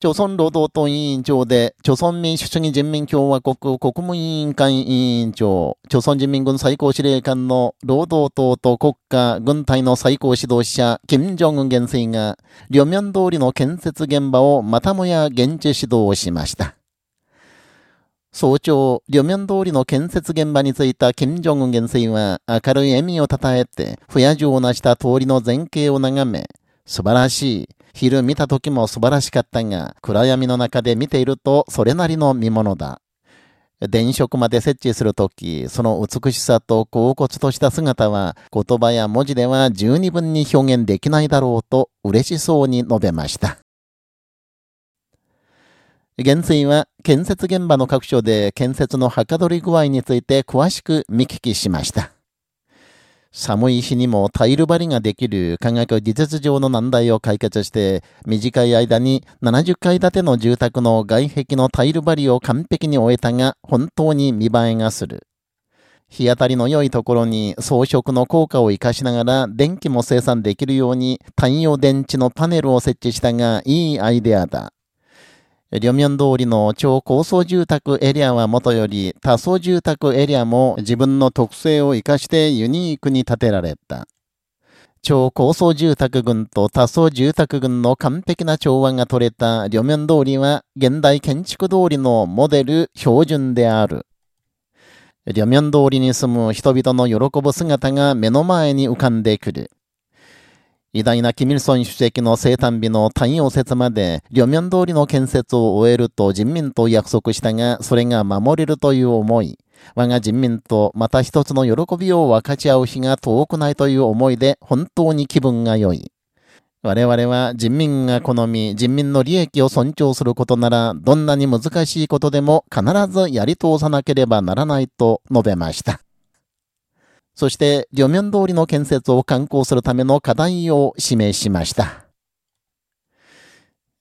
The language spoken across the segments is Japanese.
朝鮮労働党委員長で、朝鮮民主主義人民共和国国務委員会委員長、朝鮮人民軍最高司令官の労働党と国家軍隊の最高指導者、金正恩元帥が、両面通りの建設現場をまたもや現地指導しました。早朝、両面通りの建設現場に着いた金正恩元帥は明るい笑みをたたえて、不夜城をなした通りの前景を眺め、素晴らしい。昼見た時も素晴らしかったが、暗闇の中で見ているとそれなりの見物だ。電飾まで設置するとき、その美しさと恍惚とした姿は、言葉や文字では十二分に表現できないだろうと嬉しそうに述べました。元帥は建設現場の各所で建設のはかどり具合について詳しく見聞きしました。寒い日にもタイル張りができる科学技術上の難題を解決して、短い間に70階建ての住宅の外壁のタイル張りを完璧に終えたが、本当に見栄えがする。日当たりの良いところに装飾の効果を活かしながら電気も生産できるように太陽電池のパネルを設置したがいいアイデアだ。両面通りの超高層住宅エリアはもとより多層住宅エリアも自分の特性を活かしてユニークに建てられた。超高層住宅群と多層住宅群の完璧な調和が取れた両面通りは現代建築通りのモデル標準である。両面通りに住む人々の喜ぶ姿が目の前に浮かんでくる。偉大なキミルソン主席の生誕日の太陽節まで、両面通りの建設を終えると人民と約束したが、それが守れるという思い。我が人民とまた一つの喜びを分かち合う日が遠くないという思いで本当に気分が良い。我々は人民が好み、人民の利益を尊重することなら、どんなに難しいことでも必ずやり通さなければならないと述べました。そして、両面通りの建設を観光するための課題を示しました。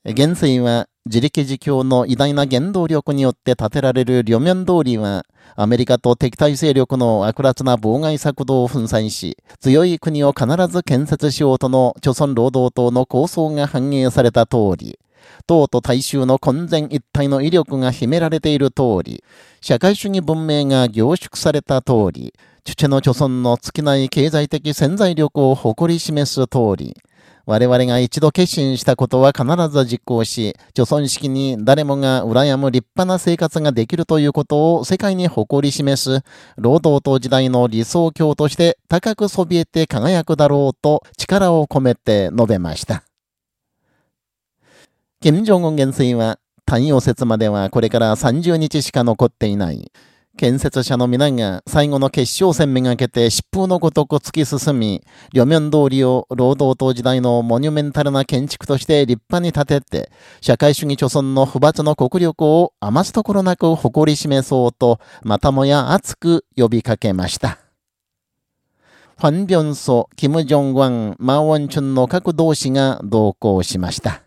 元帥は、自力自強の偉大な原動力によって建てられる両面通りは、アメリカと敵対勢力の悪辣な妨害策動を粉砕し、強い国を必ず建設しようとの朝鮮労働党の構想が反映された通り、党と大衆の混然一体の威力が秘められている通り、社会主義文明が凝縮された通り、チュチェの貯村の尽きない経済的潜在力を誇り示す通り、我々が一度決心したことは必ず実行し、貯村式に誰もが羨む立派な生活ができるということを世界に誇り示す、労働党時代の理想郷として高くそびえて輝くだろうと力を込めて述べました。金正恩元帥は、太陽節まではこれから30日しか残っていない。建設者の皆が最後の決勝戦めがけて疾風のごとく突き進み、両面通りを労働党時代のモニュメンタルな建築として立派に建てて、社会主義貯村の不罰の国力を余すところなく誇り示そうと、またもや熱く呼びかけました。ファン・ビョンソ、キム・ジョン・ワン、マーウォンチュンの各同志が同行しました。